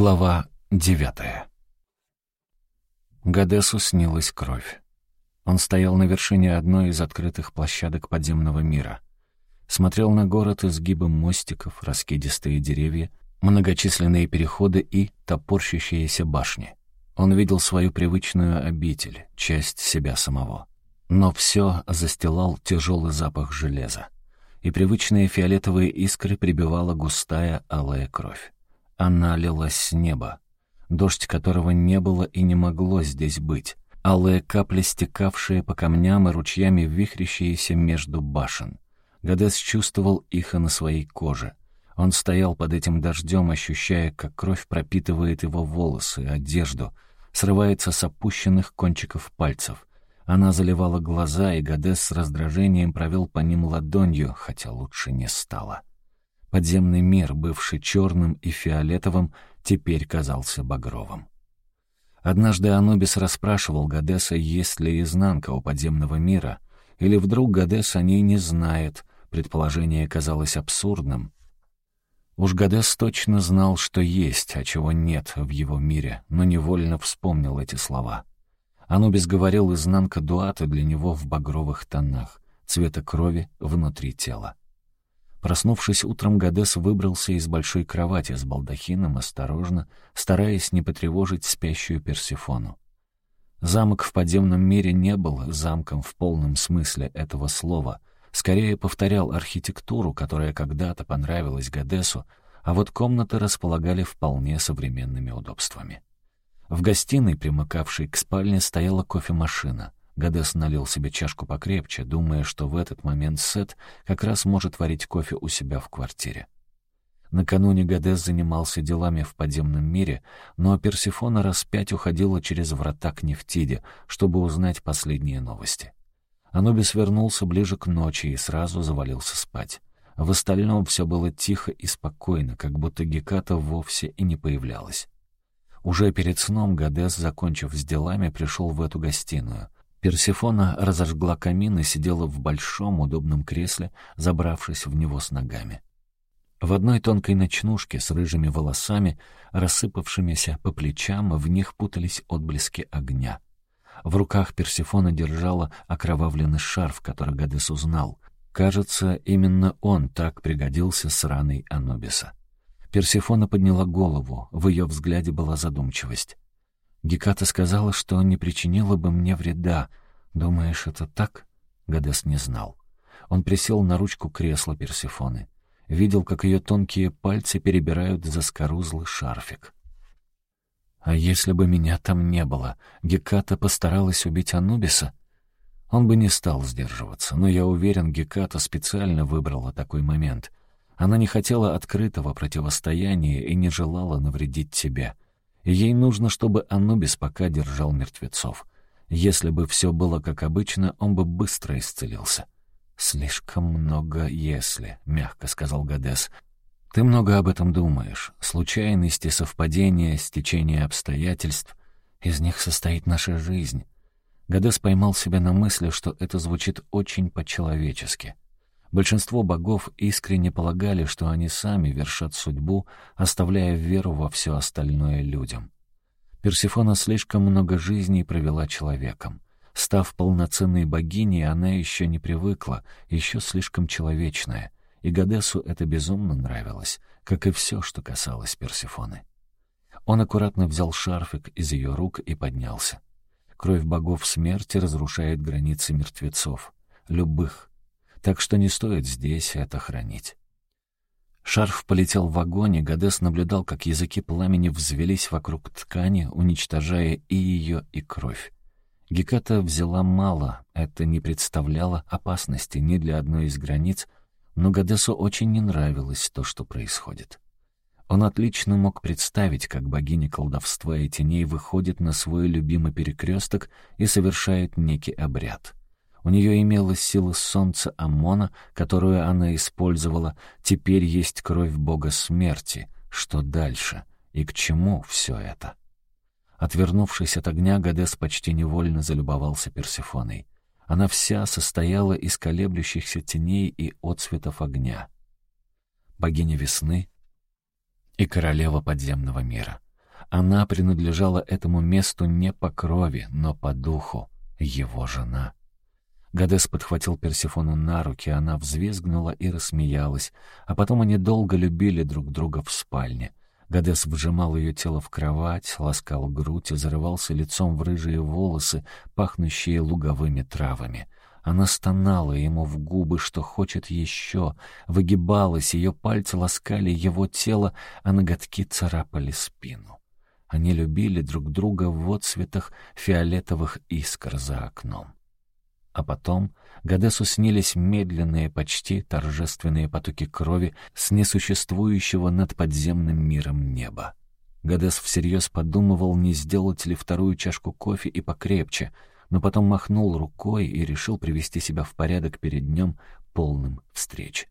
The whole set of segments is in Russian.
Глава девятая. Гадесу снилась кровь. Он стоял на вершине одной из открытых площадок подземного мира. Смотрел на город изгибом мостиков, раскидистые деревья, многочисленные переходы и топорщащиеся башни. Он видел свою привычную обитель, часть себя самого. Но все застилал тяжелый запах железа. И привычные фиолетовые искры прибивала густая алая кровь. Она лилась с неба, дождь которого не было и не могло здесь быть, алые капли, стекавшие по камням и ручьями вихрящиеся между башен. Гадес чувствовал их и на своей коже. Он стоял под этим дождем, ощущая, как кровь пропитывает его волосы, одежду, срывается с опущенных кончиков пальцев. Она заливала глаза, и Гадес с раздражением провел по ним ладонью, хотя лучше не стало. — Подземный мир, бывший черным и фиолетовым, теперь казался багровым. Однажды Анубис расспрашивал Гадеса, есть ли изнанка у подземного мира, или вдруг Гадес о ней не знает, предположение казалось абсурдным. Уж Гадес точно знал, что есть, а чего нет в его мире, но невольно вспомнил эти слова. Анубис говорил изнанка Дуата для него в багровых тонах, цвета крови внутри тела. Проснувшись утром, Гадес выбрался из большой кровати с балдахином осторожно, стараясь не потревожить спящую Персифону. Замок в подземном мире не был замком в полном смысле этого слова, скорее повторял архитектуру, которая когда-то понравилась Гадесу, а вот комнаты располагали вполне современными удобствами. В гостиной, примыкавшей к спальне, стояла кофемашина — Гадес налил себе чашку покрепче, думая, что в этот момент Сет как раз может варить кофе у себя в квартире. Накануне Гадес занимался делами в подземном мире, но Персифона раз пять уходила через врата к Нефтиде, чтобы узнать последние новости. Анубис вернулся ближе к ночи и сразу завалился спать. В остальном все было тихо и спокойно, как будто Геката вовсе и не появлялась. Уже перед сном Гадес, закончив с делами, пришел в эту гостиную — Персифона разожгла камин и сидела в большом удобном кресле, забравшись в него с ногами. В одной тонкой ночнушке с рыжими волосами, рассыпавшимися по плечам, в них путались отблески огня. В руках Персифона держала окровавленный шарф, который Гадес узнал. Кажется, именно он так пригодился с раной Анубиса. Персифона подняла голову, в ее взгляде была задумчивость. Геката сказала, что не причинила бы мне вреда. Думаешь, это так? Гадес не знал. Он присел на ручку кресла Персифоны. Видел, как ее тонкие пальцы перебирают заскорузлый шарфик. А если бы меня там не было, Геката постаралась убить Анубиса? Он бы не стал сдерживаться, но я уверен, Геката специально выбрала такой момент. Она не хотела открытого противостояния и не желала навредить тебе. Ей нужно, чтобы Анубис пока держал мертвецов. Если бы все было как обычно, он бы быстро исцелился. «Слишком много «если», — мягко сказал Гадес. «Ты много об этом думаешь. Случайности, совпадения, стечение обстоятельств. Из них состоит наша жизнь». Гадес поймал себя на мысли, что это звучит очень по-человечески. Большинство богов искренне полагали, что они сами вершат судьбу, оставляя веру во все остальное людям. Персифона слишком много жизней провела человеком. Став полноценной богиней, она еще не привыкла, еще слишком человечная, и Гадесу это безумно нравилось, как и все, что касалось Персифоны. Он аккуратно взял шарфик из ее рук и поднялся. Кровь богов смерти разрушает границы мертвецов, любых, так что не стоит здесь это хранить. Шарф полетел в огонь, и Гадес наблюдал, как языки пламени взвелись вокруг ткани, уничтожая и ее, и кровь. Геката взяла мало, это не представляло опасности ни для одной из границ, но Гадесу очень не нравилось то, что происходит. Он отлично мог представить, как богиня колдовства и теней выходит на свой любимый перекресток и совершает некий обряд — у нее имелась сила солнца Амона, которую она использовала. Теперь есть кровь бога смерти. Что дальше? И к чему все это? Отвернувшись от огня, Гадес почти невольно залюбовался Персифоной. Она вся состояла из колеблющихся теней и отцветов огня. Богиня весны и королева подземного мира. Она принадлежала этому месту не по крови, но по духу. Его жена. Гадес подхватил Персифону на руки, она взвизгнула и рассмеялась, а потом они долго любили друг друга в спальне. Гадес вжимал ее тело в кровать, ласкал грудь и зарывался лицом в рыжие волосы, пахнущие луговыми травами. Она стонала ему в губы, что хочет еще, выгибалась, ее пальцы ласкали его тело, а ноготки царапали спину. Они любили друг друга в отцветах фиолетовых искр за окном. А потом Гадесу снились медленные, почти торжественные потоки крови с несуществующего над подземным миром неба. Гадес всерьез подумывал, не сделать ли вторую чашку кофе и покрепче, но потом махнул рукой и решил привести себя в порядок перед днем полным встреч.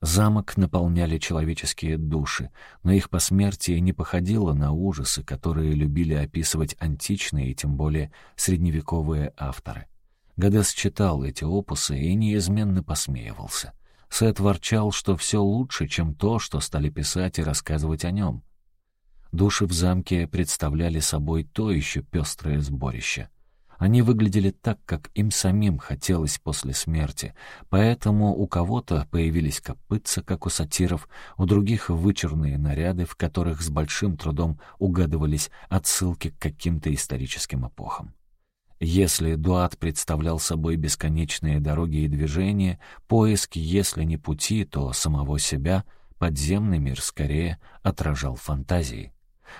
Замок наполняли человеческие души, но их посмертие не походило на ужасы, которые любили описывать античные и тем более средневековые авторы. Гадес читал эти опусы и неизменно посмеивался. Сет ворчал, что все лучше, чем то, что стали писать и рассказывать о нем. Души в замке представляли собой то еще пестрое сборище. Они выглядели так, как им самим хотелось после смерти, поэтому у кого-то появились копытца, как у сатиров, у других — вычурные наряды, в которых с большим трудом угадывались отсылки к каким-то историческим эпохам. Если дуат представлял собой бесконечные дороги и движения, поиск, если не пути, то самого себя, подземный мир скорее отражал фантазии.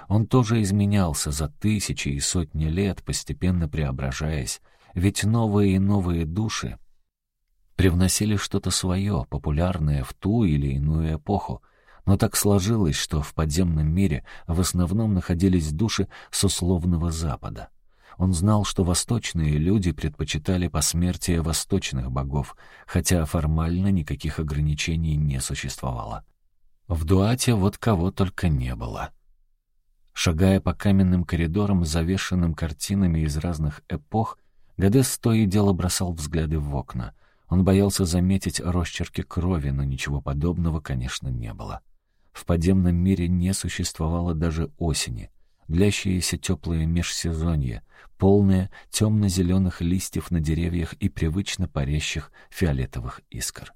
Он тоже изменялся за тысячи и сотни лет, постепенно преображаясь, ведь новые и новые души привносили что-то свое, популярное в ту или иную эпоху, но так сложилось, что в подземном мире в основном находились души с условного Запада. Он знал, что восточные люди предпочитали посмертие восточных богов, хотя формально никаких ограничений не существовало. В Дуате вот кого только не было. Шагая по каменным коридорам, завешенным картинами из разных эпох, Гадес то и дело бросал взгляды в окна. Он боялся заметить росчерки крови, но ничего подобного, конечно, не было. В подземном мире не существовало даже осени — длящееся теплое межсезонье, полное темно-зеленых листьев на деревьях и привычно парящих фиолетовых искр.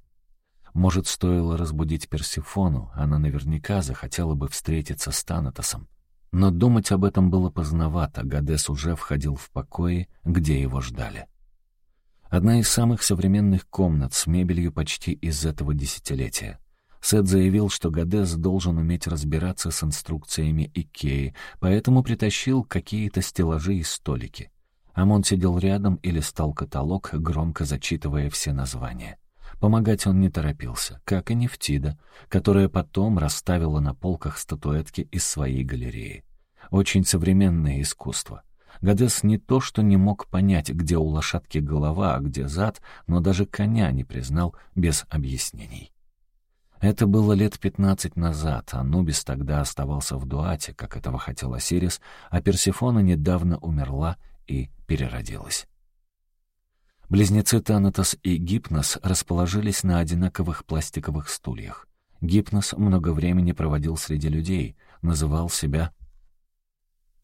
Может, стоило разбудить Персифону, она наверняка захотела бы встретиться с Танатосом. Но думать об этом было поздновато, Гадес уже входил в покои, где его ждали. Одна из самых современных комнат с мебелью почти из этого десятилетия. Сет заявил, что Гадес должен уметь разбираться с инструкциями Икеи, поэтому притащил какие-то стеллажи и столики. Амон сидел рядом и листал каталог, громко зачитывая все названия. Помогать он не торопился, как и Нефтида, которая потом расставила на полках статуэтки из своей галереи. Очень современное искусство. Гадес не то что не мог понять, где у лошадки голова, а где зад, но даже коня не признал без объяснений. Это было лет пятнадцать назад, Анубис тогда оставался в Дуате, как этого хотел Осирис, а Персифона недавно умерла и переродилась. Близнецы Танатос и Гипнос расположились на одинаковых пластиковых стульях. Гипнос много времени проводил среди людей, называл себя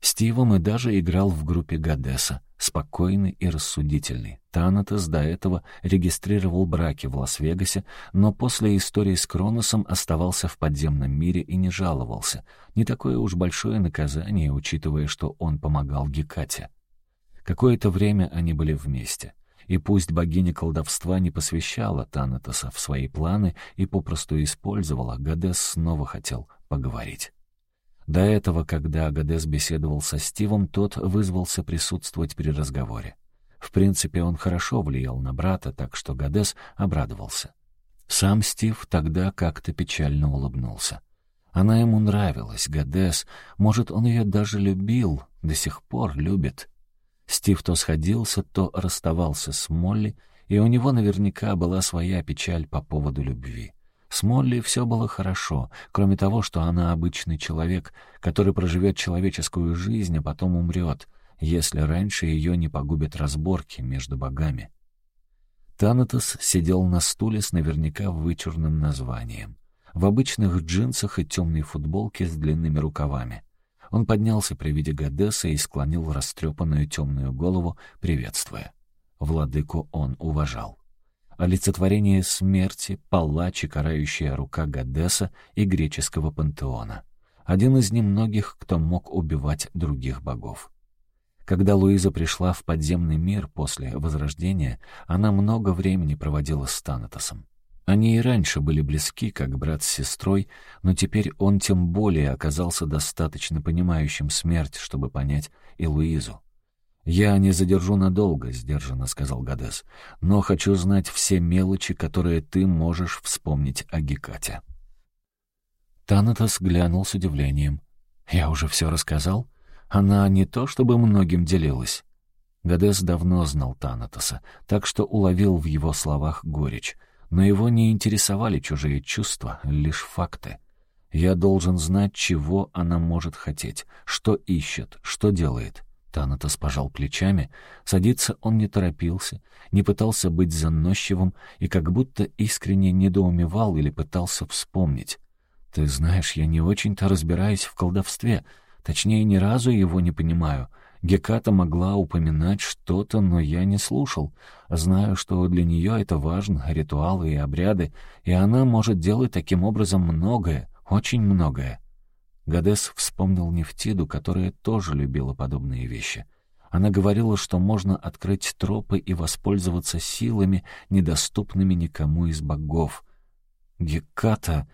Стивом и даже играл в группе Гадеса, спокойный и рассудительный. Танатос до этого регистрировал браки в Лас-Вегасе, но после истории с Кроносом оставался в подземном мире и не жаловался. Не такое уж большое наказание, учитывая, что он помогал Гекате. Какое-то время они были вместе. И пусть богиня колдовства не посвящала Танатоса в свои планы и попросту использовала, Гадес снова хотел поговорить. До этого, когда Агадес беседовал со Стивом, тот вызвался присутствовать при разговоре. В принципе, он хорошо влиял на брата, так что Гадес обрадовался. Сам Стив тогда как-то печально улыбнулся. Она ему нравилась, Гадес, может, он ее даже любил, до сих пор любит. Стив то сходился, то расставался с Молли, и у него наверняка была своя печаль по поводу любви. С Молли все было хорошо, кроме того, что она обычный человек, который проживет человеческую жизнь, а потом умрет, если раньше ее не погубят разборки между богами. Танатос сидел на стуле с наверняка вычурным названием. В обычных джинсах и темной футболке с длинными рукавами. Он поднялся при виде Гадеса и склонил растрепанную темную голову, приветствуя. Владыку он уважал. Олицетворение смерти, палач и карающая рука Гадеса и греческого пантеона. Один из немногих, кто мог убивать других богов. Когда Луиза пришла в подземный мир после Возрождения, она много времени проводила с Танатосом. Они и раньше были близки, как брат с сестрой, но теперь он тем более оказался достаточно понимающим смерть, чтобы понять и Луизу. «Я не задержу надолго», — сдержанно сказал Гадес, «но хочу знать все мелочи, которые ты можешь вспомнить о Гекате». Танатос глянул с удивлением. «Я уже все рассказал? Она не то чтобы многим делилась». Гадес давно знал Танатоса, так что уловил в его словах горечь — но его не интересовали чужие чувства, лишь факты. Я должен знать, чего она может хотеть, что ищет, что делает. Танатос пожал плечами. Садиться он не торопился, не пытался быть заносчивым и как будто искренне недоумевал или пытался вспомнить. «Ты знаешь, я не очень-то разбираюсь в колдовстве, точнее, ни разу его не понимаю». Геката могла упоминать что-то, но я не слушал. Знаю, что для нее это важно, ритуалы и обряды, и она может делать таким образом многое, очень многое. Гадес вспомнил Нефтиду, которая тоже любила подобные вещи. Она говорила, что можно открыть тропы и воспользоваться силами, недоступными никому из богов. Геката...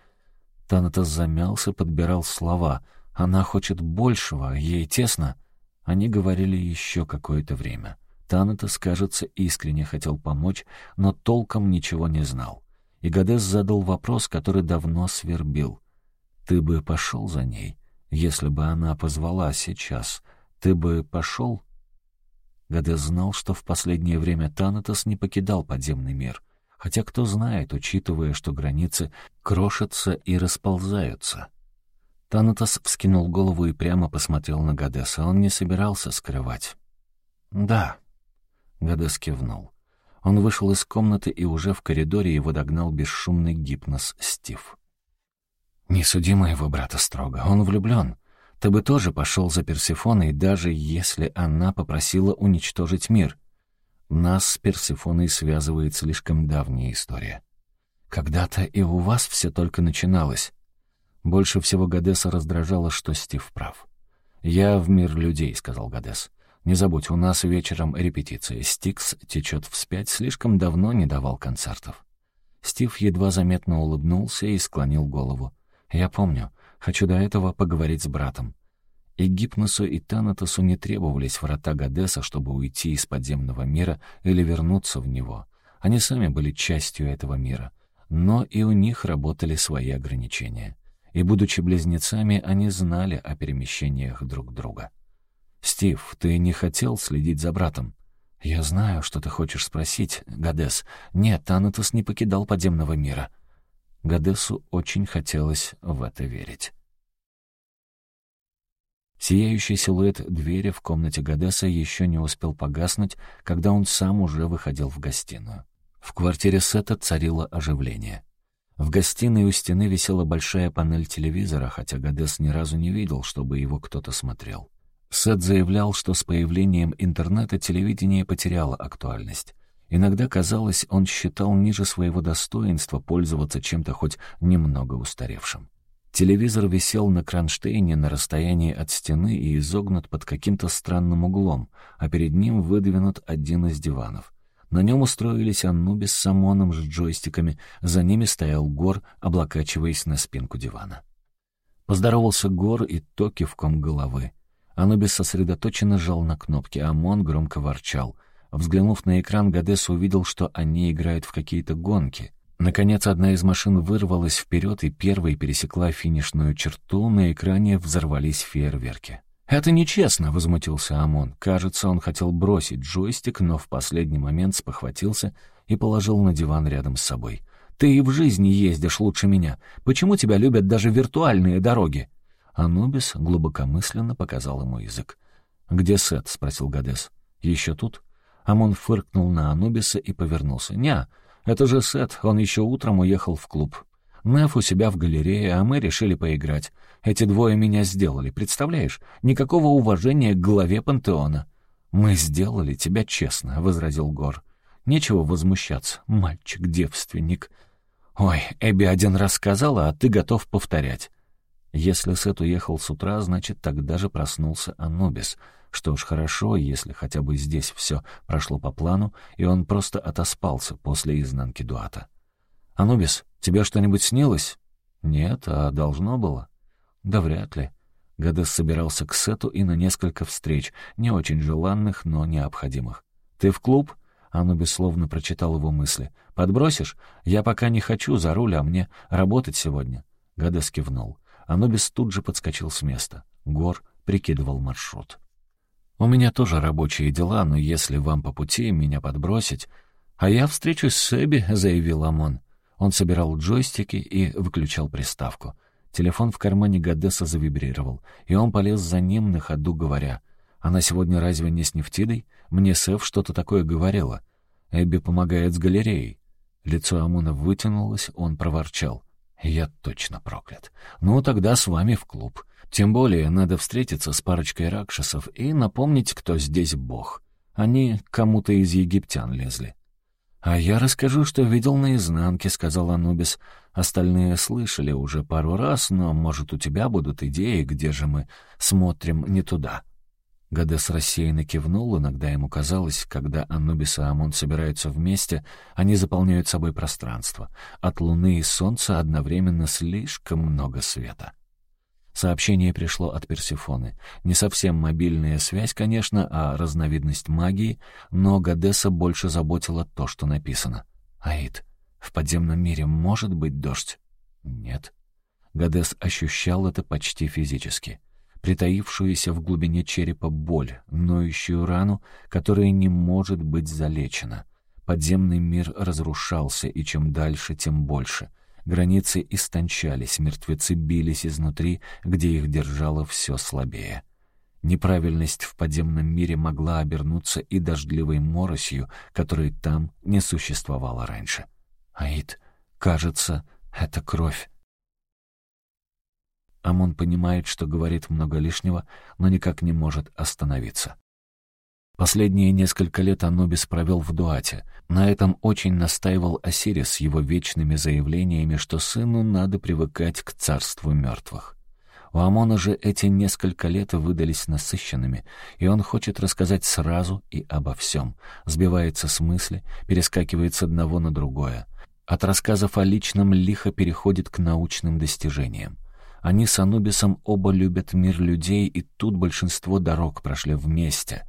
Танатос замялся, подбирал слова. Она хочет большего, ей тесно. Они говорили еще какое-то время. Танатос, кажется, искренне хотел помочь, но толком ничего не знал. И Гадес задал вопрос, который давно свербил. «Ты бы пошел за ней, если бы она позвала сейчас? Ты бы пошел?» Гадес знал, что в последнее время Танатос не покидал подземный мир. Хотя кто знает, учитывая, что границы крошатся и расползаются. Танатос вскинул голову и прямо посмотрел на Гадеса. Он не собирался скрывать. «Да». Гадес кивнул. Он вышел из комнаты, и уже в коридоре его догнал бесшумный гипноз Стив. «Не суди моего брата строго. Он влюблен. Ты бы тоже пошел за Персифоной, даже если она попросила уничтожить мир. Нас с Персифоной связывает слишком давняя история. Когда-то и у вас все только начиналось. Больше всего Гадеса раздражало, что Стив прав. «Я в мир людей», — сказал Гадес. «Не забудь, у нас вечером репетиция. Стикс течет вспять, слишком давно не давал концертов». Стив едва заметно улыбнулся и склонил голову. «Я помню. Хочу до этого поговорить с братом». И Гипносу, и Танатосу не требовались врата Гадеса, чтобы уйти из подземного мира или вернуться в него. Они сами были частью этого мира. Но и у них работали свои ограничения и, будучи близнецами, они знали о перемещениях друг друга. «Стив, ты не хотел следить за братом?» «Я знаю, что ты хочешь спросить, Гадес. Нет, Танатос не покидал подземного мира». Гадесу очень хотелось в это верить. Сияющий силуэт двери в комнате Гадеса еще не успел погаснуть, когда он сам уже выходил в гостиную. В квартире Сета царило оживление. В гостиной у стены висела большая панель телевизора, хотя Гадес ни разу не видел, чтобы его кто-то смотрел. Сет заявлял, что с появлением интернета телевидение потеряло актуальность. Иногда, казалось, он считал ниже своего достоинства пользоваться чем-то хоть немного устаревшим. Телевизор висел на кронштейне на расстоянии от стены и изогнут под каким-то странным углом, а перед ним выдвинут один из диванов — на нем устроились Аннубис с Амоном с джойстиками, за ними стоял Гор, облокачиваясь на спинку дивана. Поздоровался Гор и то кивком головы. Анубис сосредоточенно жал на кнопки, а Амон громко ворчал. Взглянув на экран, Гадес увидел, что они играют в какие-то гонки. Наконец, одна из машин вырвалась вперед и первой пересекла финишную черту, на экране взорвались фейерверки. «Это нечестно», — возмутился Амон. Кажется, он хотел бросить джойстик, но в последний момент спохватился и положил на диван рядом с собой. «Ты и в жизни ездишь лучше меня. Почему тебя любят даже виртуальные дороги?» Анубис глубокомысленно показал ему язык. «Где Сет?» — спросил Гадес. «Еще тут?» Амон фыркнул на Анубиса и повернулся. «Ня, это же Сет, он еще утром уехал в клуб. Неф у себя в галерее, а мы решили поиграть. Эти двое меня сделали, представляешь? Никакого уважения к главе пантеона». «Мы сделали тебя честно», — возразил Гор. «Нечего возмущаться, мальчик-девственник». «Ой, Эбби один раз сказала, а ты готов повторять». Если Сет уехал с утра, значит, тогда же проснулся Анубис. Что ж, хорошо, если хотя бы здесь все прошло по плану, и он просто отоспался после изнанки Дуата. «Анубис, тебе что-нибудь снилось?» «Нет, а должно было?» «Да вряд ли». Гадес собирался к Сету и на несколько встреч, не очень желанных, но необходимых. «Ты в клуб?» Анубис словно прочитал его мысли. «Подбросишь? Я пока не хочу за руль, а мне работать сегодня». Гадес кивнул. Анубис тут же подскочил с места. Гор прикидывал маршрут. «У меня тоже рабочие дела, но если вам по пути меня подбросить...» «А я встречусь с Эбби», — заявил Амон. Он собирал джойстики и выключал приставку. Телефон в кармане Гадеса завибрировал, и он полез за ним на ходу, говоря, «Она сегодня разве не с Нефтидой? Мне Сэв что-то такое говорила. Эбби помогает с галереей». Лицо Амуна вытянулось, он проворчал. «Я точно проклят. Ну, тогда с вами в клуб. Тем более надо встретиться с парочкой ракшасов и напомнить, кто здесь бог. Они кому-то из египтян лезли». «А я расскажу, что видел наизнанке», — сказал Анубис. «Остальные слышали уже пару раз, но, может, у тебя будут идеи, где же мы смотрим не туда». Гадес рассеянно кивнул, иногда ему казалось, когда Анубис и Амон собираются вместе, они заполняют собой пространство. От луны и солнца одновременно слишком много света. Сообщение пришло от Персифоны. Не совсем мобильная связь, конечно, а разновидность магии, но Гадеса больше заботила то, что написано. «Аид, в подземном мире может быть дождь?» «Нет». Гадес ощущал это почти физически. Притаившуюся в глубине черепа боль, ноющую рану, которая не может быть залечена. Подземный мир разрушался, и чем дальше, тем больше — Границы истончались, мертвецы бились изнутри, где их держало все слабее. Неправильность в подземном мире могла обернуться и дождливой моросью, которой там не существовало раньше. Аид, кажется, это кровь. Амон понимает, что говорит много лишнего, но никак не может остановиться. Последние несколько лет Анубис провел в Дуате. На этом очень настаивал Осирис с его вечными заявлениями, что сыну надо привыкать к царству мертвых. У Амона же эти несколько лет выдались насыщенными, и он хочет рассказать сразу и обо всем. Сбивается с мысли, перескакивает с одного на другое. От рассказов о личном лихо переходит к научным достижениям. Они с Анубисом оба любят мир людей, и тут большинство дорог прошли вместе.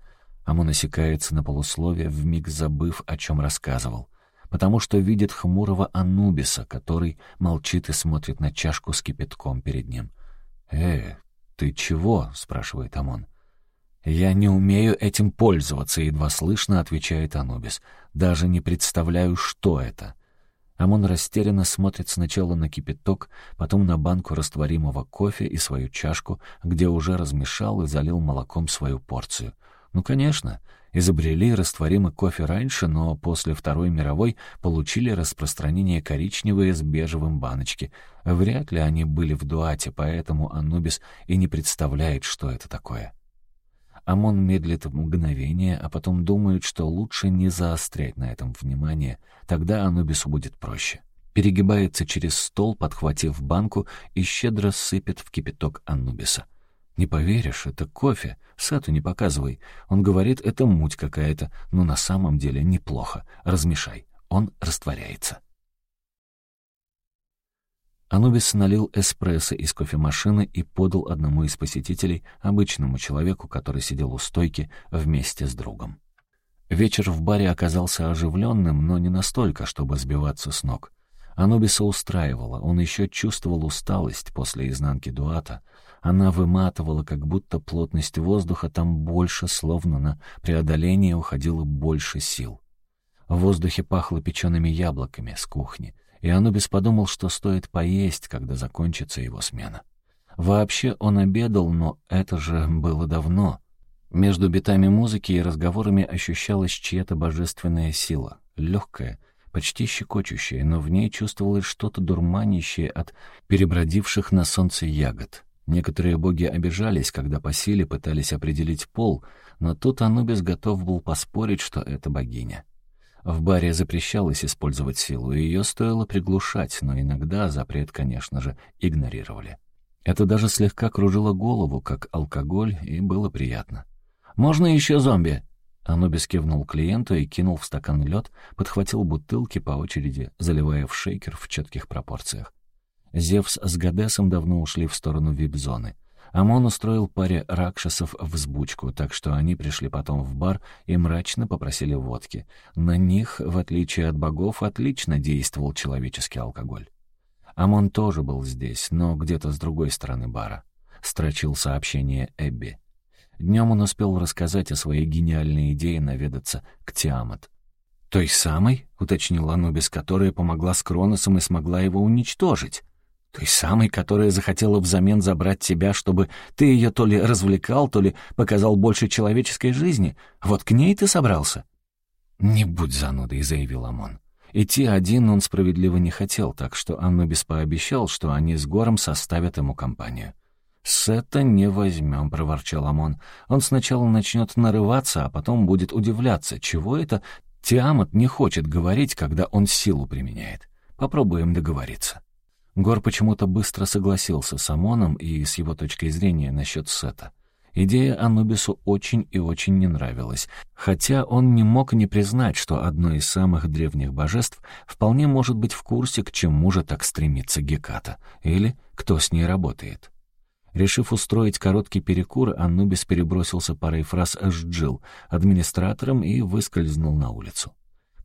Амон осекается на полусловие, вмиг забыв, о чем рассказывал, потому что видит хмурого Анубиса, который молчит и смотрит на чашку с кипятком перед ним. «Э, ты чего?» — спрашивает Амон. «Я не умею этим пользоваться», — едва слышно отвечает Анубис. «Даже не представляю, что это». Амон растерянно смотрит сначала на кипяток, потом на банку растворимого кофе и свою чашку, где уже размешал и залил молоком свою порцию — ну, конечно, изобрели растворимый кофе раньше, но после Второй мировой получили распространение коричневые с бежевым баночки. Вряд ли они были в дуате, поэтому Анубис и не представляет, что это такое. Амон медлит мгновение, а потом думает, что лучше не заострять на этом внимание, тогда Анубису будет проще. Перегибается через стол, подхватив банку, и щедро сыпет в кипяток Анубиса. «Не поверишь, это кофе. Сату не показывай. Он говорит, это муть какая-то, но на самом деле неплохо. Размешай. Он растворяется». Анубис налил эспрессо из кофемашины и подал одному из посетителей, обычному человеку, который сидел у стойки вместе с другом. Вечер в баре оказался оживленным, но не настолько, чтобы сбиваться с ног. Анубиса устраивало, он еще чувствовал усталость после изнанки Дуата, она выматывала, как будто плотность воздуха там больше, словно на преодоление уходило больше сил. В воздухе пахло печеными яблоками с кухни, и Анубис подумал, что стоит поесть, когда закончится его смена. Вообще он обедал, но это же было давно. Между битами музыки и разговорами ощущалась чья-то божественная сила, легкая, почти щекочущая, но в ней чувствовалось что-то дурманящее от перебродивших на солнце ягод. Некоторые боги обижались, когда по силе пытались определить пол, но тут Анубис готов был поспорить, что это богиня. В баре запрещалось использовать силу, и ее стоило приглушать, но иногда запрет, конечно же, игнорировали. Это даже слегка кружило голову, как алкоголь, и было приятно. «Можно еще зомби?» Анубис кивнул клиенту и кинул в стакан лед, подхватил бутылки по очереди, заливая в шейкер в четких пропорциях. Зевс с Гадесом давно ушли в сторону вип-зоны. Амон устроил паре ракшасов взбучку, так что они пришли потом в бар и мрачно попросили водки. На них, в отличие от богов, отлично действовал человеческий алкоголь. Амон тоже был здесь, но где-то с другой стороны бара. Строчил сообщение Эбби. Днем он успел рассказать о своей гениальной идее наведаться к Тиамат. «Той самой?» — уточнил Анубис, которая помогла с Кроносом и смогла его уничтожить. Той самой, которая захотела взамен забрать тебя, чтобы ты ее то ли развлекал, то ли показал больше человеческой жизни. Вот к ней ты собрался?» «Не будь занудой», — заявил Амон. Идти один он справедливо не хотел, так что Аннубис пообещал, что они с Гором составят ему компанию. «Сета не возьмем», — проворчал Амон. «Он сначала начнет нарываться, а потом будет удивляться, чего это Тиамат не хочет говорить, когда он силу применяет. Попробуем договориться». Гор почему-то быстро согласился с Амоном и с его точкой зрения насчет Сета. Идея Анубису очень и очень не нравилась, хотя он не мог не признать, что одно из самых древних божеств вполне может быть в курсе, к чему же так стремится Геката, или кто с ней работает. Решив устроить короткий перекур, Анубис перебросился парой фраз с администратором, и выскользнул на улицу.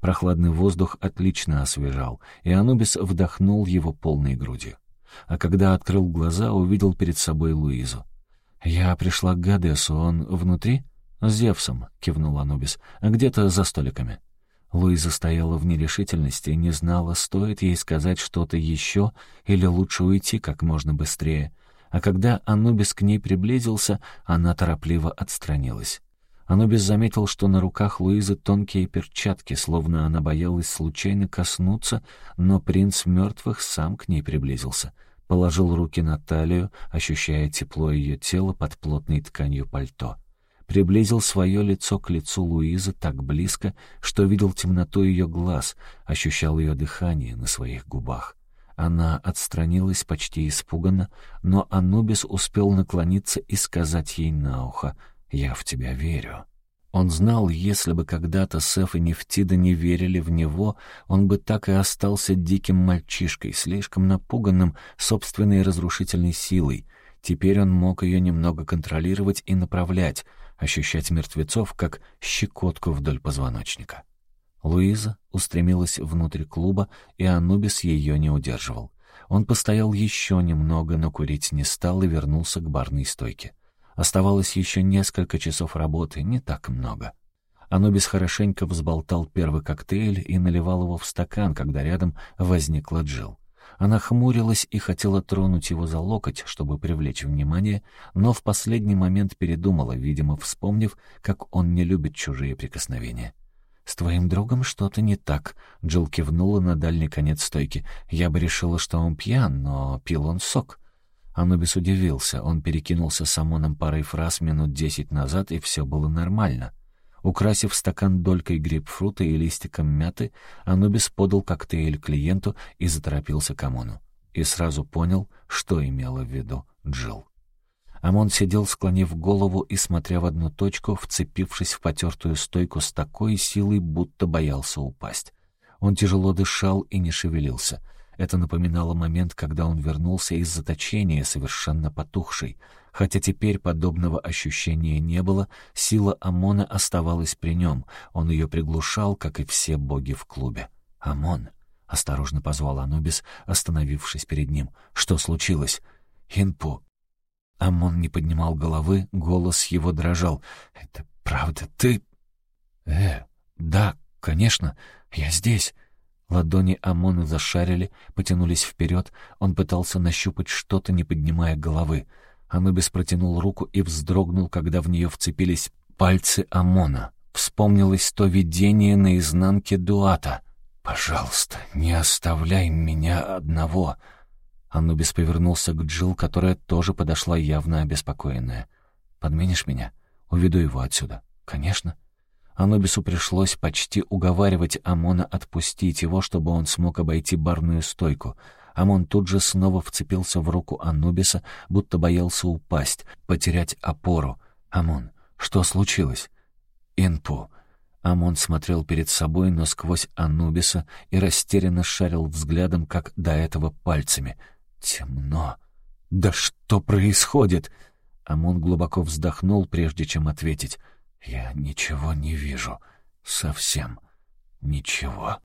Прохладный воздух отлично освежал, и Анубис вдохнул его полной грудью. А когда открыл глаза, увидел перед собой Луизу. «Я пришла к Гадесу, он внутри?» «С Зевсом», — кивнул Анубис, — «где-то за столиками». Луиза стояла в нерешительности не знала, стоит ей сказать что-то еще или лучше уйти как можно быстрее. А когда Анубис к ней приблизился, она торопливо отстранилась. Анубис заметил, что на руках Луизы тонкие перчатки, словно она боялась случайно коснуться, но принц мертвых сам к ней приблизился. Положил руки на талию, ощущая тепло ее тела под плотной тканью пальто. Приблизил свое лицо к лицу Луизы так близко, что видел темноту ее глаз, ощущал ее дыхание на своих губах. Она отстранилась почти испуганно, но Анубис успел наклониться и сказать ей на ухо — «Я в тебя верю». Он знал, если бы когда-то Сеф и Нефтида не верили в него, он бы так и остался диким мальчишкой, слишком напуганным собственной разрушительной силой. Теперь он мог ее немного контролировать и направлять, ощущать мертвецов, как щекотку вдоль позвоночника. Луиза устремилась внутрь клуба, и Анубис ее не удерживал. Он постоял еще немного, но курить не стал и вернулся к барной стойке. Оставалось еще несколько часов работы, не так много. Анубис хорошенько взболтал первый коктейль и наливал его в стакан, когда рядом возникла Джилл. Она хмурилась и хотела тронуть его за локоть, чтобы привлечь внимание, но в последний момент передумала, видимо, вспомнив, как он не любит чужие прикосновения. «С твоим другом что-то не так», — Джилл кивнула на дальний конец стойки. «Я бы решила, что он пьян, но пил он сок». Анубис удивился. Он перекинулся с Амоном парой фраз минут десять назад, и все было нормально. Украсив стакан долькой грейпфрута и листиком мяты, Анубис подал коктейль клиенту и заторопился к Амону. И сразу понял, что имела в виду Джилл. Амон сидел, склонив голову и смотря в одну точку, вцепившись в потертую стойку с такой силой, будто боялся упасть. Он тяжело дышал и не шевелился — это напоминало момент, когда он вернулся из заточения, совершенно потухший. Хотя теперь подобного ощущения не было, сила Амона оставалась при нем. Он ее приглушал, как и все боги в клубе. «Амон!» — осторожно позвал Анубис, остановившись перед ним. «Что случилось?» «Инпу!» Амон не поднимал головы, голос его дрожал. «Это правда ты?» «Э, да, конечно, я здесь». Ладони Амона зашарили, потянулись вперед. Он пытался нащупать что-то, не поднимая головы. Анубис протянул руку и вздрогнул, когда в нее вцепились пальцы Амона. Вспомнилось то видение на изнанке Дуата. «Пожалуйста, не оставляй меня одного!» Анубис повернулся к Джилл, которая тоже подошла явно обеспокоенная. «Подменишь меня? Уведу его отсюда». «Конечно». Анубису пришлось почти уговаривать Амона отпустить его, чтобы он смог обойти барную стойку. Амон тут же снова вцепился в руку Анубиса, будто боялся упасть, потерять опору. «Амон, что случилось?» «Инпу». Амон смотрел перед собой, но сквозь Анубиса и растерянно шарил взглядом, как до этого пальцами. «Темно. Да что происходит?» Амон глубоко вздохнул, прежде чем ответить. «Я ничего не вижу. Совсем ничего».